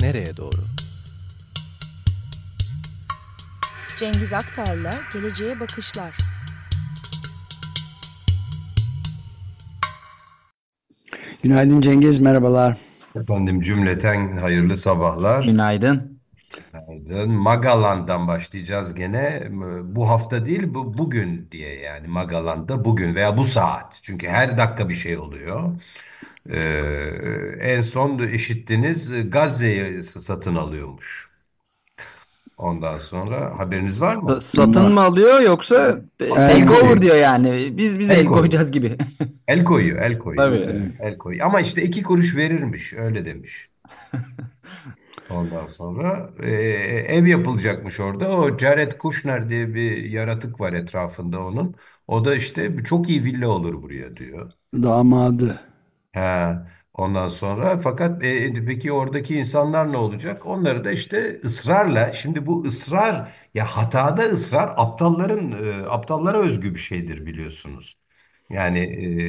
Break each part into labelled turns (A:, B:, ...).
A: nereye doğru?
B: Cengiz Aktar'la Geleceğe Bakışlar.
C: Günaydın Cengiz, merhabalar.
D: Efendim cümleten hayırlı sabahlar.
E: Günaydın.
D: Günaydın. Magaland'dan başlayacağız gene. Bu hafta değil, bu bugün diye yani Magaland'da bugün veya bu saat. Çünkü her dakika bir şey oluyor. Ee, en son işittiniz Gazze'yi satın alıyormuş. Ondan sonra haberiniz var mı?
E: Sa- Satın mı alıyor yoksa
C: El
E: takeover diyor yani. Biz biz
D: El
E: el
D: koy.
E: koyacağız gibi.
D: El koyuyor, el koyuyor.
E: Tabii.
D: El koyuyor. Ama işte iki kuruş verirmiş, öyle demiş. Ondan sonra e, ev yapılacakmış orada. O Jared Kushner diye bir yaratık var etrafında onun. O da işte çok iyi villa olur buraya diyor.
C: Damadı.
D: Ha, ondan sonra fakat e, peki oradaki insanlar ne olacak? Onları da işte ısrarla şimdi bu ısrar ya hatada ısrar aptalların e, aptallara özgü bir şeydir biliyorsunuz. Yani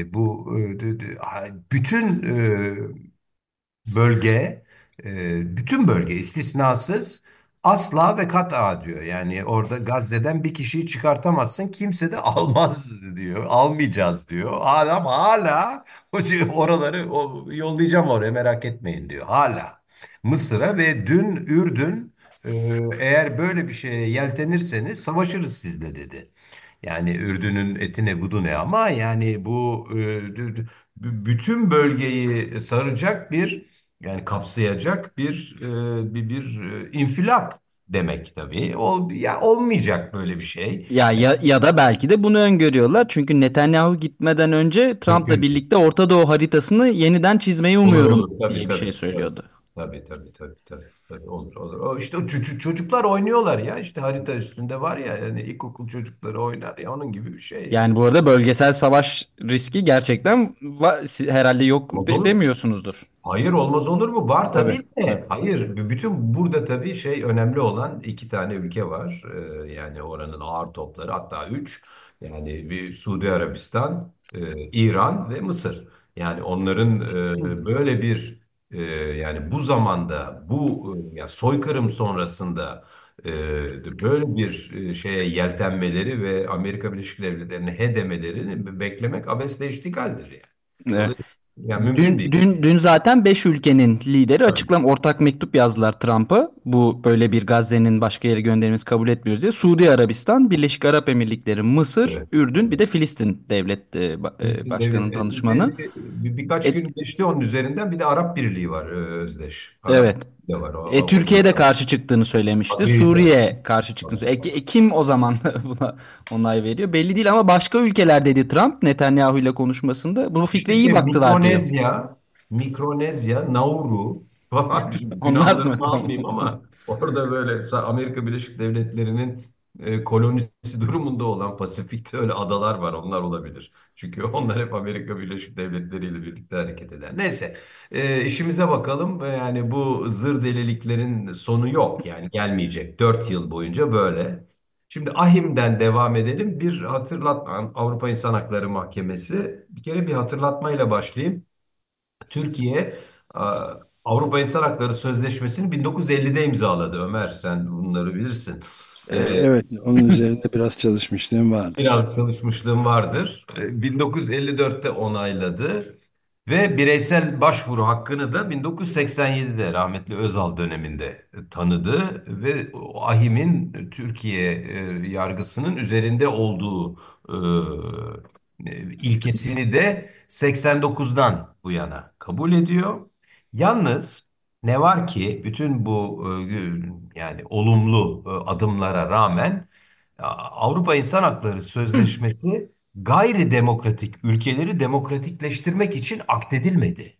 D: e, bu e, bütün e, bölge, e, bütün bölge istisnasız asla ve kat'a diyor. Yani orada Gazze'den bir kişiyi çıkartamazsın, kimse de almaz diyor, almayacağız diyor. Adam hala "Hoca, oraları o, yollayacağım oraya merak etmeyin diyor. Hala Mısır'a ve dün Ürdün e, eğer böyle bir şeye yeltenirseniz savaşırız sizle dedi. Yani Ürdün'ün eti ne budu ne ama yani bu e, bütün bölgeyi saracak bir yani kapsayacak bir e, bir, bir e, infilak demek tabii. Ol, ya olmayacak böyle bir şey.
E: Ya, ya ya da belki de bunu öngörüyorlar. Çünkü Netanyahu gitmeden önce Trump'la birlikte Orta Doğu haritasını yeniden çizmeyi
D: Olur,
E: umuyorum
D: olur. Tabii,
E: diye bir
D: tabii,
E: şey
D: tabii.
E: söylüyordu.
D: Tabii tabii tabii tabii tabii olur olur. O işte o çocuklar oynuyorlar ya işte harita üstünde var ya yani ilkokul çocukları oynar ya onun gibi bir şey.
E: Yani bu arada bölgesel savaş riski gerçekten herhalde yok
D: olur mu?
E: demiyorsunuzdur.
D: Hayır olmaz olur mu? Var tabii
E: Tabii,
D: de. Hayır. b- Bütün burada tabii şey önemli olan iki tane ülke var. Ee, yani oranın ağır topları hatta üç. Yani bir Suudi Arabistan, e, İran ve Mısır. Yani onların e, böyle bir e, yani bu zamanda bu e, ya soykırım sonrasında e, böyle bir e, şeye yeltenmeleri ve Amerika Birleşik Devletleri'ni hedemelerini beklemek abesle iştigaldir yani.
E: Evet.
D: Yani mümkün
E: Dün,
D: değil.
E: dün, dün zaten 5 ülkenin lideri açıklam ortak mektup yazdılar Trump'a. Bu böyle bir Gazze'nin başka yere gönderilmesi kabul etmiyoruz diye. Suudi Arabistan, Birleşik Arap Emirlikleri, Mısır,
D: Evet.
E: Ürdün bir de Filistin devlet e, e,
D: Filistin
E: başkanının
D: devleti-
E: danışmanı.
D: bir, bir- birkaç
E: E-
D: gün geçti onun üzerinden bir de Arap Birliği var e, Özdeş. Arap
E: Evet.
D: Birliği var. O-
E: E, Türkiye de karşı çıktığını söylemişti.
D: Tabii,
E: Suriye karşı çıktığını söyledi. E, kim o zaman buna onay veriyor? Belli değil ama başka ülkeler dedi Trump Netanyahu ile konuşmasında. Bu fikre iyi
D: İşte
E: baktılar diyor.
D: Mikronezya, Mikronezya, Nauru falan. Günahlarını almayayım ama orada böyle Amerika Birleşik Devletleri'nin e, kolonisi durumunda olan Pasifik'te öyle adalar var. Onlar olabilir. Çünkü onlar hep Amerika Birleşik Devletleri ile birlikte hareket eder. Neyse, e, işimize bakalım. E, Yani bu zır deliliklerin sonu yok. Yani gelmeyecek. Dört yıl boyunca böyle. Şimdi AHİM'den devam edelim. Bir hatırlatma, Avrupa İnsan Hakları Mahkemesi. Bir kere bir hatırlatmayla başlayayım. Türkiye a, Avrupa İnsan Hakları Sözleşmesi'ni 1950'de imzaladı. Ömer sen bunları bilirsin.
C: Ee,
D: Ee,
C: Evet, onun üzerinde biraz çalışmışlığım vardı.
D: Biraz çalışmışlığım vardır. Ee, 1954'te onayladı ve bireysel başvuru hakkını da 1987'de rahmetli Özal döneminde tanıdı ve o AHİM'in Türkiye e, yargısının üzerinde olduğu e, e, ilkesini de 89'dan bu yana kabul ediyor. Yalnız ne var ki bütün bu e, yani olumlu e, adımlara rağmen Avrupa İnsan Hakları Sözleşmesi gayri demokratik ülkeleri demokratikleştirmek için akdedilmedi.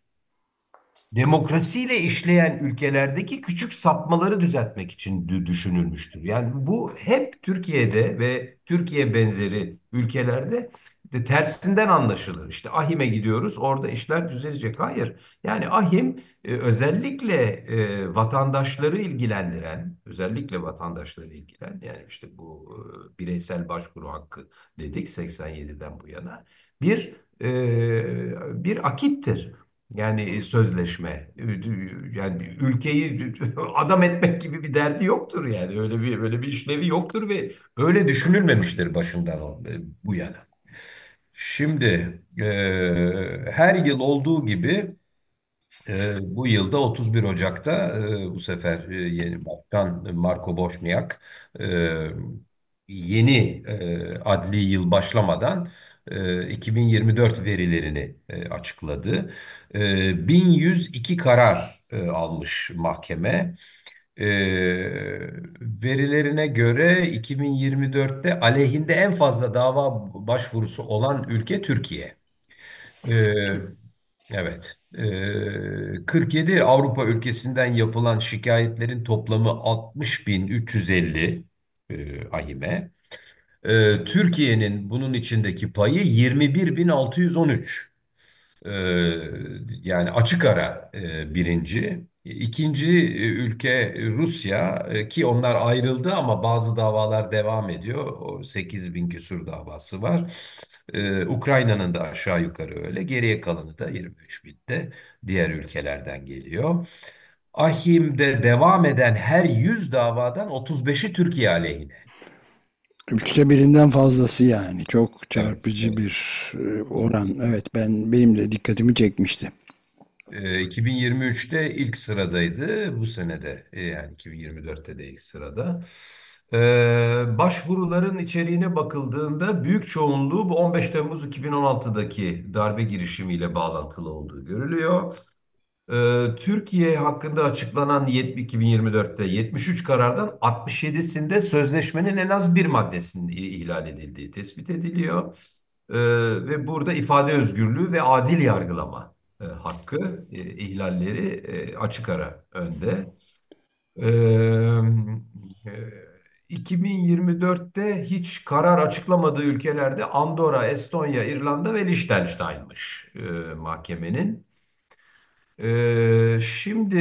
D: Demokrasiyle işleyen ülkelerdeki küçük sapmaları düzeltmek için dü- düşünülmüştür. Yani bu hep Türkiye'de ve Türkiye benzeri ülkelerde de tersinden anlaşılır. İşte AHİM'e gidiyoruz, orada işler düzelecek. Hayır. Yani AHİM e, özellikle e, vatandaşları ilgilendiren, özellikle vatandaşları ilgilen, yani işte bu e, bireysel başvuru hakkı dedik 87'den bu yana bir bir akittir. Yani sözleşme. Yani ülkeyi adam etmek gibi bir derdi yoktur yani. Öyle bir öyle bir işlevi yoktur ve öyle düşünülmemiştir başından bu yana. Şimdi e, her yıl olduğu gibi e, bu yılda 31 Ocak'ta e, bu sefer e, yeni başkan Marco Boşniak e, yeni e, adli yıl başlamadan e, 2024 verilerini e, açıkladı. E, 1102 karar e, almış mahkeme. E, verilerine göre 2024'te aleyhinde en fazla dava başvurusu olan ülke Türkiye. E, Evet. Ee, 47 Avrupa ülkesinden yapılan şikayetlerin toplamı 60.350 e, AİM'e. Ee, Türkiye'nin bunun içindeki payı 21.613. Ee, yani açık ara e, birinci. İkinci e, ülke Rusya e, ki onlar ayrıldı ama bazı davalar devam ediyor. O 8 bin küsur davası var. Ee, Ukrayna'nın da aşağı yukarı öyle. Geriye kalanı da 23 binde diğer ülkelerden geliyor. AHİM'de devam eden her 100 davadan 35'i Türkiye aleyhine.
C: Üçte birinden fazlası yani. Çok çarpıcı
D: evet.
C: bir e, oran. Evet ben benim de dikkatimi çekmişti.
D: Ee, 2023'te ilk sıradaydı. Bu senede e, yani 2024'te de ilk sırada. Ee, başvuruların içeriğine bakıldığında büyük çoğunluğu bu 15 Temmuz 2016'daki darbe girişimiyle bağlantılı olduğu görülüyor. Ee, Türkiye hakkında açıklanan yet- 2024'te 73 karardan 67'sinde sözleşmenin en az bir maddesinin ihlal edildiği tespit ediliyor. Ee, ve burada ifade özgürlüğü ve adil yargılama e, hakkı e, ihlalleri e, açık ara önde. Ee, e, 2024'te hiç karar açıklamadığı ülkelerde Andorra, Estonya, İrlanda ve Liechtenstein'mış e, mahkemenin. Ee, şimdi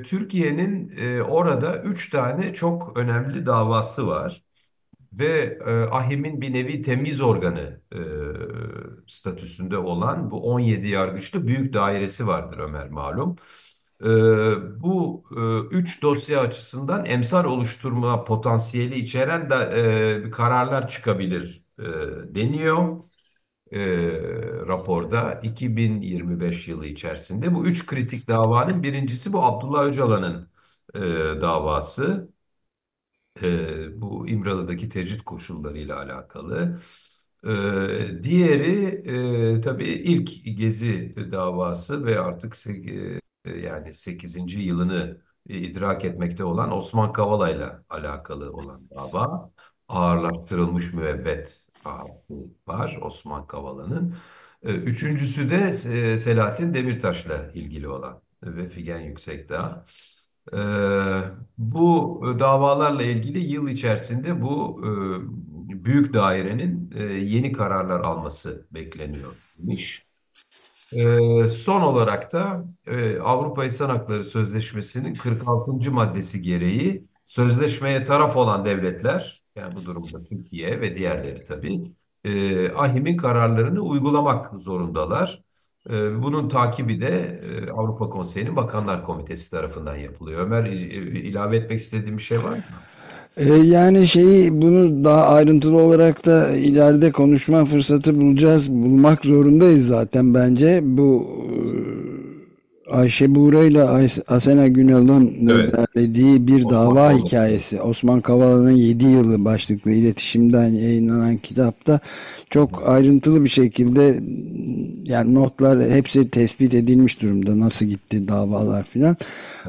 D: e, Türkiye'nin e, orada üç tane çok önemli davası var ve e, AHİM'in bir nevi temiz organı e, statüsünde olan bu 17 yargıçlı büyük dairesi vardır Ömer malum. E, bu e, üç dosya açısından emsal oluşturma potansiyeli içeren de e, kararlar çıkabilir e, deniyor e, raporda 2025 yılı içerisinde. Bu üç kritik davanın birincisi bu Abdullah Öcalan'ın e, davası. E, bu İmralı'daki tecrit koşullarıyla alakalı. E, diğeri e, tabii ilk Gezi davası ve artık e, yani 8. yılını idrak etmekte olan Osman Kavala'yla alakalı olan dava. Ağırlaştırılmış müebbet var Osman Kavala'nın. E, Üçüncüsü de e, Selahattin Demirtaş'la ilgili olan ve Figen Yüksekdağ. E, bu davalarla ilgili yıl içerisinde bu e, büyük dairenin e, yeni kararlar alması bekleniyor demiş. E, son olarak da e, Avrupa İnsan Hakları Sözleşmesi'nin 46. maddesi gereği sözleşmeye taraf olan devletler, yani bu durumda Türkiye ve diğerleri tabii, AHİM'in kararlarını uygulamak zorundalar. E, bunun takibi de e, Avrupa Konseyi'nin Bakanlar Komitesi tarafından yapılıyor. Ömer, ilave etmek istediğin bir şey var mı?
C: E, yani şeyi bunu daha ayrıntılı olarak da ileride konuşma fırsatı bulacağız. Bulmak zorundayız zaten bence. Bu e, Ayşe Buğra ile Asena Günal'ın
D: Evet.
C: derlediği bir
D: Osman
C: dava
D: Kavala.
C: hikayesi. Osman Kavala'nın 7 yılı başlıklı iletişimden yayınlanan kitapta çok ayrıntılı bir şekilde yani notlar hepsi tespit edilmiş durumda. Nasıl gitti davalar filan.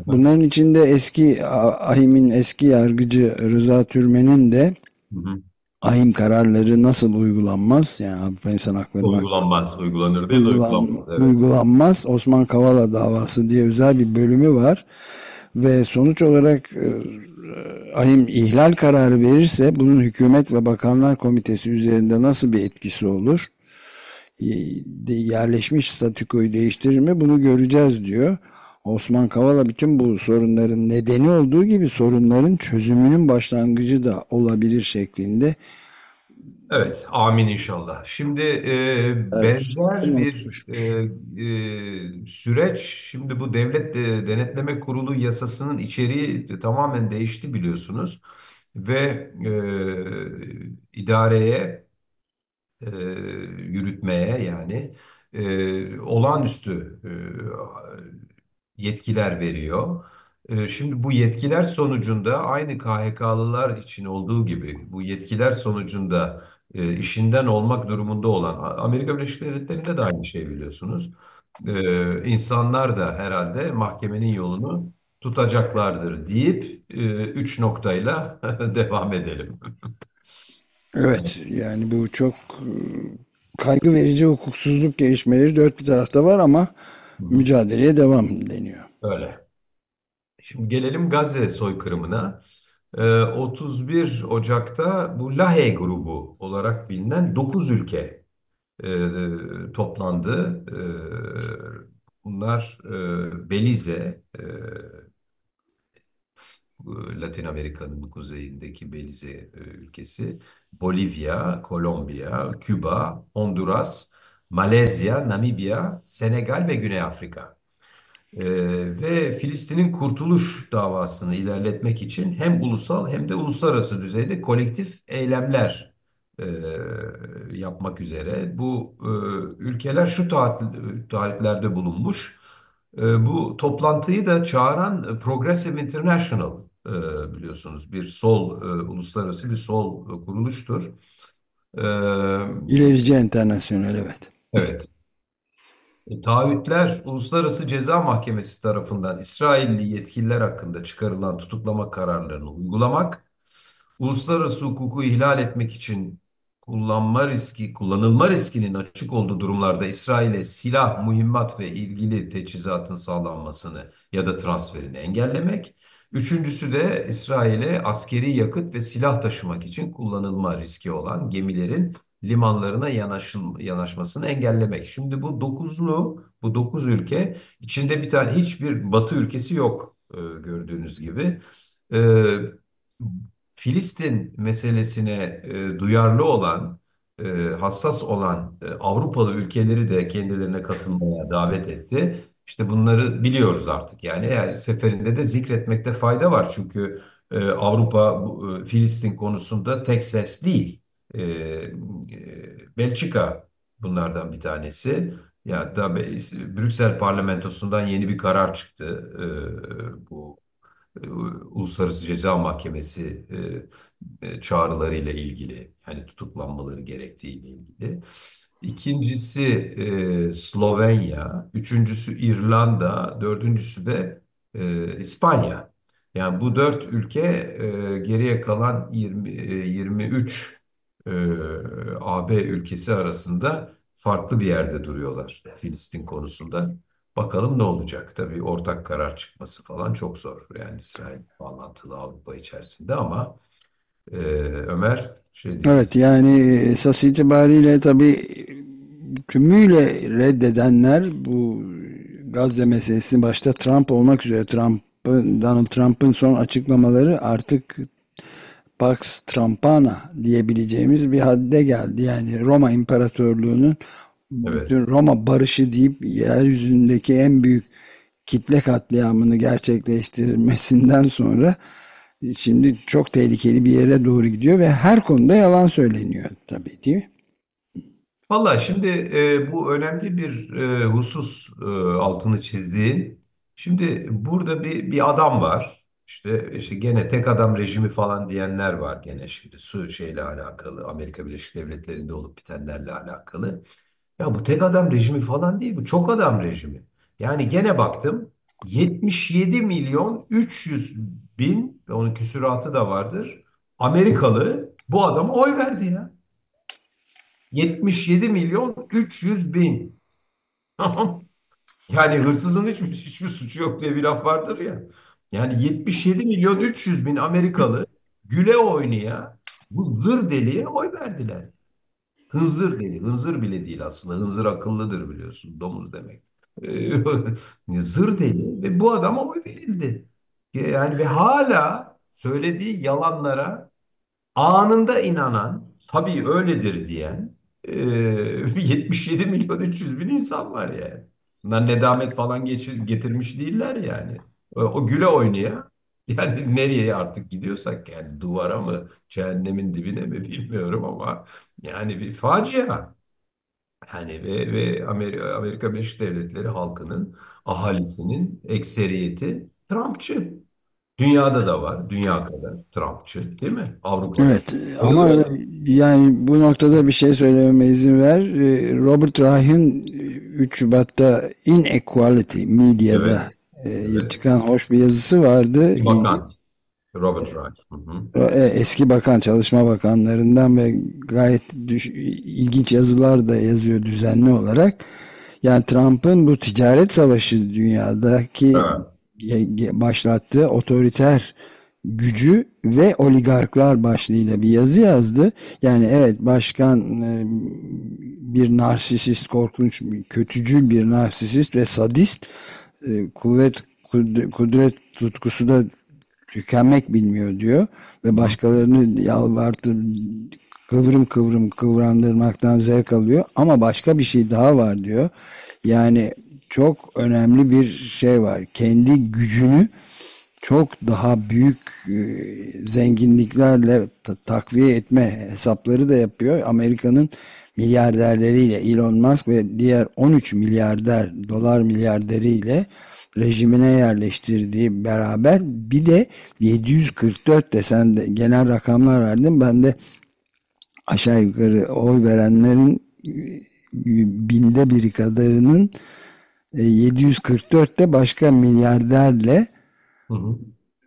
C: Bunların içinde eski AHİM'in eski yargıcı Rıza Türmen'in de
D: Hı hı.
C: AHİM kararları nasıl uygulanmaz? Yani Avrupa İnsan Hakları Mahkemesi
D: Uygulanmaz, uygulanır değil de
C: uygulan,
D: uygulanmaz. Evet.
C: uygulanmaz. Osman Kavala davası diye özel bir bölümü var. Ve sonuç olarak e, AHİM ihlal kararı verirse bunun hükümet ve bakanlar komitesi üzerinde nasıl bir etkisi olur? Yerleşmiş statükoyu değiştirir mi? Bunu göreceğiz diyor. Osman Kavala bütün bu sorunların nedeni olduğu gibi sorunların çözümünün başlangıcı da olabilir şeklinde
D: Evet, amin inşallah. Şimdi e, benzer bir e, e, süreç, şimdi bu Devlet de- Denetleme Kurulu yasasının içeriği tamamen değişti biliyorsunuz. Ve e, idareye, e, yürütmeye yani e, olağanüstü e, yetkiler veriyor. E, Şimdi bu yetkiler sonucunda aynı KHK'lılar için olduğu gibi bu yetkiler sonucunda e, işinden olmak durumunda olan Amerika Birleşik Devletleri'nde de aynı şey biliyorsunuz. E, insanlar da herhalde mahkemenin yolunu tutacaklardır deyip e, üç noktayla devam edelim.
C: Evet yani bu çok e, kaygı verici hukuksuzluk gelişmeleri dört bir tarafta var ama mücadeleye devam deniyor.
D: Öyle. Şimdi gelelim Gazze soykırımına. Ee, 31 Ocak'ta bu Lahey grubu olarak bilinen 9 ülke e, toplandı. Ee, bunlar e, Belize, e, Latin Amerika'nın kuzeyindeki Belize ülkesi, Bolivya, Kolombiya, Küba, Honduras, Malezya, Namibya, Senegal ve Güney Afrika. Ee, ve Filistin'in kurtuluş davasını ilerletmek için hem ulusal hem de uluslararası düzeyde kolektif eylemler e, yapmak üzere bu e, ülkeler şu taahhüt- taahhütlerde bulunmuş. E, bu toplantıyı da çağıran Progressive International e, biliyorsunuz bir sol e, uluslararası bir sol kuruluştur. E,
C: İlerici Enternasyonel evet.
D: Evet. E, Taahhütler Uluslararası Ceza Mahkemesi tarafından İsrailli yetkililer hakkında çıkarılan tutuklama kararlarını uygulamak, uluslararası hukuku ihlal etmek için kullanma riski, kullanılma riskinin açık olduğu durumlarda İsrail'e silah, mühimmat ve ilgili teçhizatın sağlanmasını ya da transferini engellemek. Üçüncüsü de İsrail'e askeri yakıt ve silah taşımak için kullanılma riski olan gemilerin limanlarına yanaşıl, yanaşmasını engellemek. Şimdi bu dokuzlu, bu dokuz ülke içinde bir tane hiçbir Batı ülkesi yok e, gördüğünüz gibi. E, Filistin meselesine e, duyarlı olan, e, hassas olan e, Avrupalı ülkeleri de kendilerine katılmaya davet etti. İşte bunları biliyoruz artık. Yani eğer seferinde de zikretmekte fayda var. Çünkü e, Avrupa e, Filistin konusunda tek ses değil. E, e, Belçika bunlardan bir tanesi. Ya da Brüksel Parlamentosu'ndan yeni bir karar çıktı. E, bu e, Uluslararası Ceza Mahkemesi e, e, çağrılarıyla ilgili yani tutuklanmaları gerektiğiyle ilgili. İkincisi e, Slovenya, üçüncüsü İrlanda, dördüncüsü de İspanya. Yani bu dört ülke geriye kalan 20, e, 23 e, AB ülkesi arasında farklı bir yerde duruyorlar Filistin konusunda. Bakalım ne olacak? Tabii ortak karar çıkması falan çok zor. Yani İsrail bağlantılı Avrupa içerisinde ama e, Ömer şey
C: Evet
D: diyeceksin.
C: yani esas itibariyle tabii tümüyle reddedenler bu Gazze meselesi başta Trump olmak üzere Trump'ın Donald Trump'ın son açıklamaları artık Pax Trumpana diyebileceğimiz bir hadde geldi. Yani Roma İmparatorluğu'nun
D: Evet.
C: bütün Roma barışı deyip yeryüzündeki en büyük kitle katliamını gerçekleştirmesinden sonra şimdi çok tehlikeli bir yere doğru gidiyor ve her konuda yalan söyleniyor tabii değil mi?
D: Valla şimdi e, bu önemli bir e, husus e, altını çizdiğin. Şimdi burada bir bir adam var. İşte işte gene tek adam rejimi falan diyenler var gene şimdi su şeyle alakalı Amerika Birleşik Devletleri'nde olup bitenlerle alakalı. Ya bu tek adam rejimi falan değil bu çok adam rejimi. Yani gene baktım 77 milyon 300 bin onun küsuratı da vardır. Amerikalı bu adama oy verdi ya. 77 milyon 300 bin. Yani hırsızın hiçbir, hiçbir suçu yok diye bir laf vardır ya. Yani 77 milyon 300 bin Amerikalı güle oynaya bu zır deliye oy verdiler. Hınzır deli. Hınzır bile değil aslında. Hınzır akıllıdır biliyorsun. Domuz demek. Ee, Zır deli ve bu adama oy verildi. Yani ve hala söylediği yalanlara anında inanan tabii öyledir diyen e, 77 milyon 300 bin insan var yani. Bunlar nedamet falan geçir, getirmiş değiller yani. O, güle oynaya yani nereye artık gidiyorsak yani duvara mı cehennemin dibine mi bilmiyorum ama yani bir facia. Yani ve, ve Amerika, Amerika Birleşik Devletleri halkının ahalisinin ekseriyeti Trumpçı. Dünyada da var. Dünya kadar Trumpçı değil mi? Avrupa'da.
C: Evet ama yani bu noktada bir şey söylememe izin ver. Ee, Robert Reich'in 3 Şubat'ta Inequality Media'da
D: Evet.
C: E, çıkan hoş bir yazısı vardı.
D: Bakan. Robert Reich. Hı hı.
C: E, Eski bakan, çalışma bakanlarından ve gayet düş- ilginç yazılar da yazıyor düzenli olarak. Yani Trump'ın bu ticaret savaşı dünyadaki
D: Evet.
C: başlattığı otoriter gücü ve oligarklar başlığıyla bir yazı yazdı. Yani evet başkan e, bir narsisist, korkunç, kötücül bir narsisist ve sadist kuvvet kud- kudret tutkusu da tükenmek bilmiyor diyor ve başkalarını yalvartıp kıvrım kıvrım kıvrandırmaktan zevk alıyor ama başka bir şey daha var diyor. Yani çok önemli bir şey var. Kendi gücünü çok daha büyük e, zenginliklerle ta- takviye etme hesapları da yapıyor. Amerika'nın milyarderleriyle Elon Musk ve diğer 13 milyarder dolar milyarderiyle rejimine yerleştirdiği beraber bir de 744 de sen de genel rakamlar verdin. Ben de aşağı yukarı oy verenlerin e, binde biri kadarının e, 744'te başka milyarderle
D: Hı hı.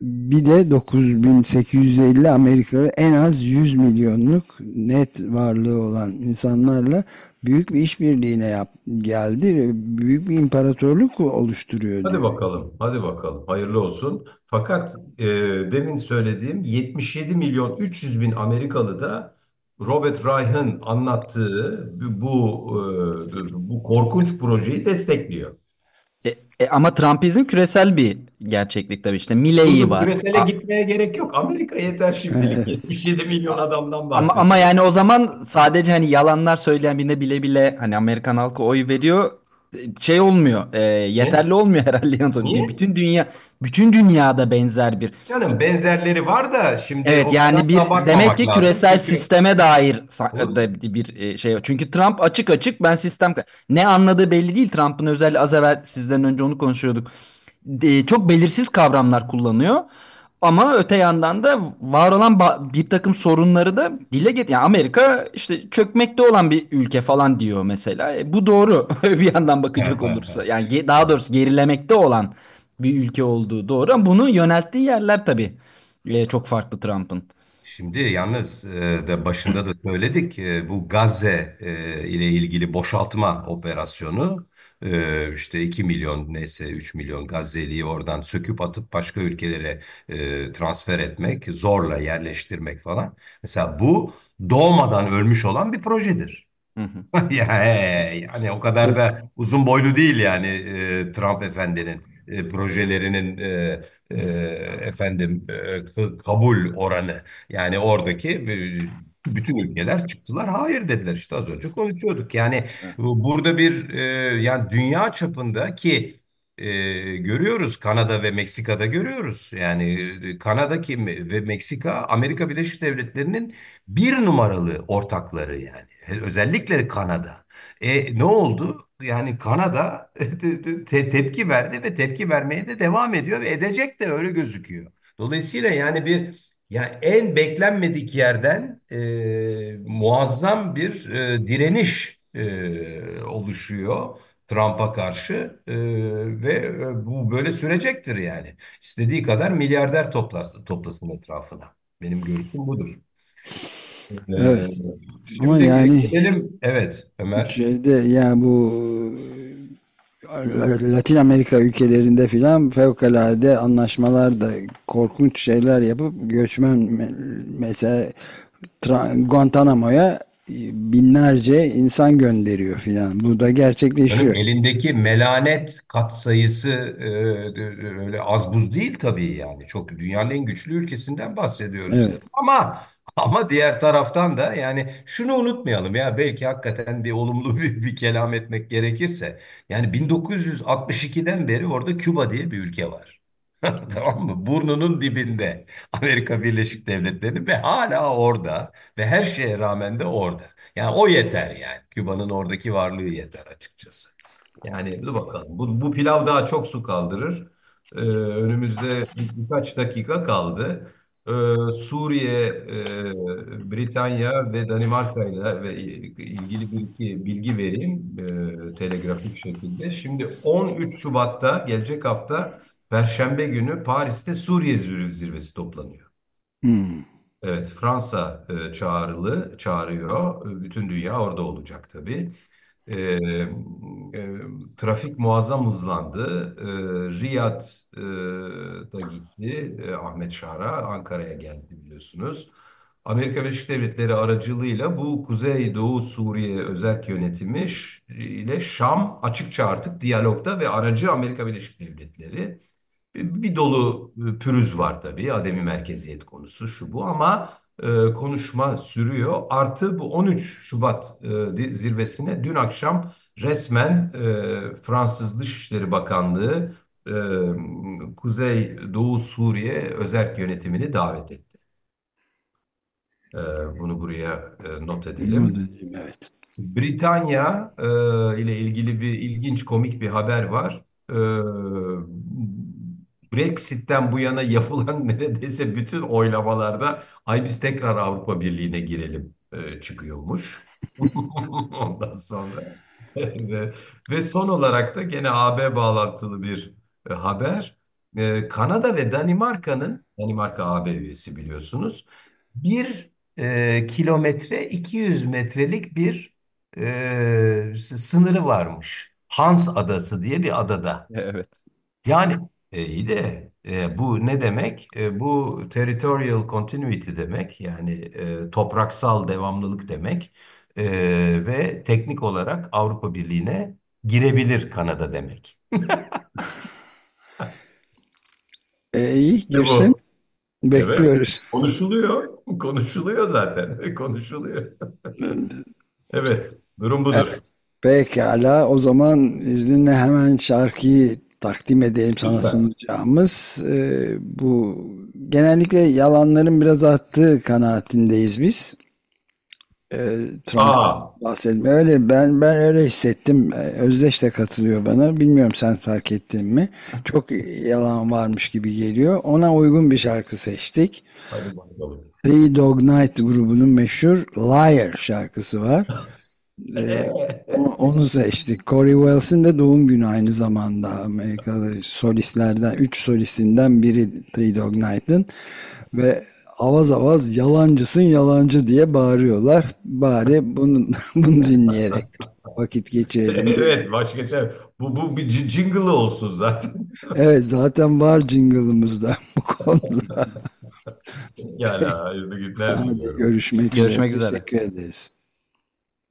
C: Bir de 9850 Amerikalı en az 100 milyonluk net varlığı olan insanlarla büyük bir işbirliğine yap, geldi ve büyük bir imparatorluk oluşturuyor
D: Hadi
C: diyor.
D: bakalım, hadi bakalım. Hayırlı olsun. Fakat e, demin söylediğim 77 milyon 300 bin Amerikalı da Robert Reich'ın anlattığı bu e, bu korkunç projeyi destekliyor.
E: E, e, ama Trumpizm küresel bir gerçeklik tabii işte. Milley var.
D: küresele
E: A-
D: gitmeye gerek yok. Amerika yeter şimdilik. 77 milyon adamdan
E: Ama
D: bahsediyor.
E: ama yani o zaman sadece hani yalanlar söyleyen birine bile bile hani Amerikan halkı oy veriyor şey olmuyor. e, yeterli olmuyor herhalde.
D: Niye?
E: Bütün dünya bütün dünyada benzer bir
D: Canım benzerleri var da şimdi
E: Evet yani bir demek ki
D: lazım.
E: küresel
D: Çünkü
E: sisteme dair da bir e, şey var. Çünkü Trump açık açık ben sistem ne anladığı belli değil. Trump'ın özel az evvel sizden önce onu konuşuyorduk. Çok belirsiz kavramlar kullanıyor. Ama öte yandan da var olan bir takım sorunları da dile get. Yani Amerika işte çökmekte olan bir ülke falan diyor mesela. E, bu doğru bir yandan bakacak olursa. Yani daha doğrusu gerilemekte olan bir ülke olduğu doğru. Ama bunu yönelttiği yerler tabii e, çok farklı Trump'ın.
D: Şimdi yalnız e, de başında da söyledik e, bu Gazze e, ile ilgili boşaltma operasyonu e, işte 2 milyon neyse 3 milyon Gazze'liyi oradan söküp atıp başka ülkelere e, transfer etmek, zorla yerleştirmek falan. Mesela bu doğmadan ölmüş olan bir projedir.
E: Hı hı.
D: Ya, yani o kadar da uzun boylu değil yani e, Trump efendinin e, projelerinin e, e, efendim e, kabul oranı. Yani oradaki e, bütün ülkeler çıktılar hayır dediler işte az önce konuşuyorduk. Yani
E: Evet.
D: bu- burada bir e, yani dünya çapında ki e, görüyoruz Kanada ve Meksika'da görüyoruz. Yani e, Kanada ki ve Meksika Amerika Birleşik Devletleri'nin bir numaralı ortakları yani. Özellikle Kanada. E, ne oldu? Yani Kanada te- tepki verdi ve tepki vermeye de devam ediyor ve edecek de öyle gözüküyor. Dolayısıyla yani bir yani en beklenmedik yerden e, muazzam bir e, direniş e, oluşuyor Trump'a karşı E, ve e, bu böyle sürecektir yani. İstediği kadar milyarder toplasın, toplasın etrafına. Benim görüşüm budur. Ee,
C: Evet ama
D: şimdi
C: yani
D: gelelim. Evet Ömer.
C: şeyde yani bu e, Latin Amerika ülkelerinde filan fevkalade anlaşmalar da korkunç şeyler yapıp göçmen me- mesela Guantanamo'ya e, binlerce insan gönderiyor filan. Bu da gerçekleşiyor.
D: elindeki melanet katsayısı e, öyle az buz değil tabii yani. Çok dünyanın en güçlü ülkesinden bahsediyoruz.
C: Evet.
D: Ama Ama diğer taraftan da yani şunu unutmayalım ya belki hakikaten bir olumlu bir, bir kelam etmek gerekirse yani 1962'den beri orada Küba diye bir ülke var. Tamam mı? Burnunun dibinde Amerika Birleşik Devletleri ve hala orada ve her şeye rağmen de orada. Yani o yeter yani. Küba'nın oradaki varlığı yeter açıkçası. Yani dur bakalım. Bu, bu pilav daha çok su kaldırır. Ee, önümüzde bir- birkaç dakika kaldı. Ee, Suriye, e, Britanya ve Danimarka ile ve ilgili bir iki bilgi vereyim e, telegrafik şekilde. Şimdi 13 Şubat'ta gelecek hafta Perşembe günü Paris'te Suriye zirve- zirvesi toplanıyor.
C: Hmm.
D: Evet, Fransa e, çağrılı, çağırıyor. Bütün dünya orada olacak tabii. E, e, trafik muazzam hızlandı. E, Riyad e, gitti. E, Ahmet Şara Ankara'ya geldi biliyorsunuz. Amerika Birleşik Devletleri aracılığıyla bu Kuzeydoğu Suriye Özerk Yönetimi ile Şam açıkça artık diyalogda ve aracı Amerika Birleşik Devletleri. Bir, bir dolu pürüz var tabii. Ademi merkeziyet konusu şu bu ama e, konuşma sürüyor. Artı bu 13 Şubat e, zirvesine dün akşam resmen e, Fransız Dışişleri Bakanlığı e, Kuzey Doğu Suriye özerk yönetimini davet etti. E, bunu buraya e, not edelim.
C: Not edeyim, Evet.
D: Britanya e, ile ilgili bir ilginç komik bir haber var. E, Brexit'ten bu yana yapılan neredeyse bütün oylamalarda ay biz tekrar Avrupa Birliği'ne girelim e, çıkıyormuş. Ondan sonra ve, ve son olarak da gene AB bağlantılı bir e, haber. E, Kanada ve Danimarka'nın Danimarka AB üyesi biliyorsunuz. Bir e, kilometre 200 metrelik bir e, sınırı varmış. Hans Adası diye bir adada.
E: Evet.
D: Yani e, iyi de e, bu ne demek? E, bu territorial continuity demek. Yani e, topraksal devamlılık demek. E, ve teknik olarak Avrupa Birliği'ne girebilir Kanada demek.
C: E, iyi
D: İşte
C: girsin.
D: bu. Evet.
C: Bekliyoruz.
D: Konuşuluyor. Konuşuluyor zaten. Konuşuluyor. Evet. Durum budur.
C: Evet. Pekala. O zaman izninle hemen şarkıyı takdim edelim sana
D: Lütfen.
C: sunacağımız. E, bu genellikle yalanların biraz arttığı kanaatindeyiz biz. E, Trump
D: Aa,
C: bahsedelim. Öyle ben ben öyle hissettim. E, Özdeş de katılıyor bana. Bilmiyorum sen fark ettin mi? Çok yalan varmış gibi geliyor. Ona uygun bir şarkı seçtik.
D: hadi bakalım.
C: Three Dog Night grubunun meşhur Liar şarkısı var. Ee, onu seçtik. Corey Wells'in de doğum günü aynı zamanda Amerikalı solistlerden, üç solistinden biri Three Dog Night'ın ve avaz avaz yalancısın yalancı diye bağırıyorlar. Bari bunu, bunu dinleyerek vakit geçirelim.
D: Evet, başka şey. Bu, bu bir jingle olsun zaten.
C: Evet zaten var jingle'ımızda bu konuda.
D: Yani hayırlı günler
C: Hadi
D: diliyorum.
C: görüşmek üzere.
E: Görüşmek üzere.
C: Teşekkür ederiz.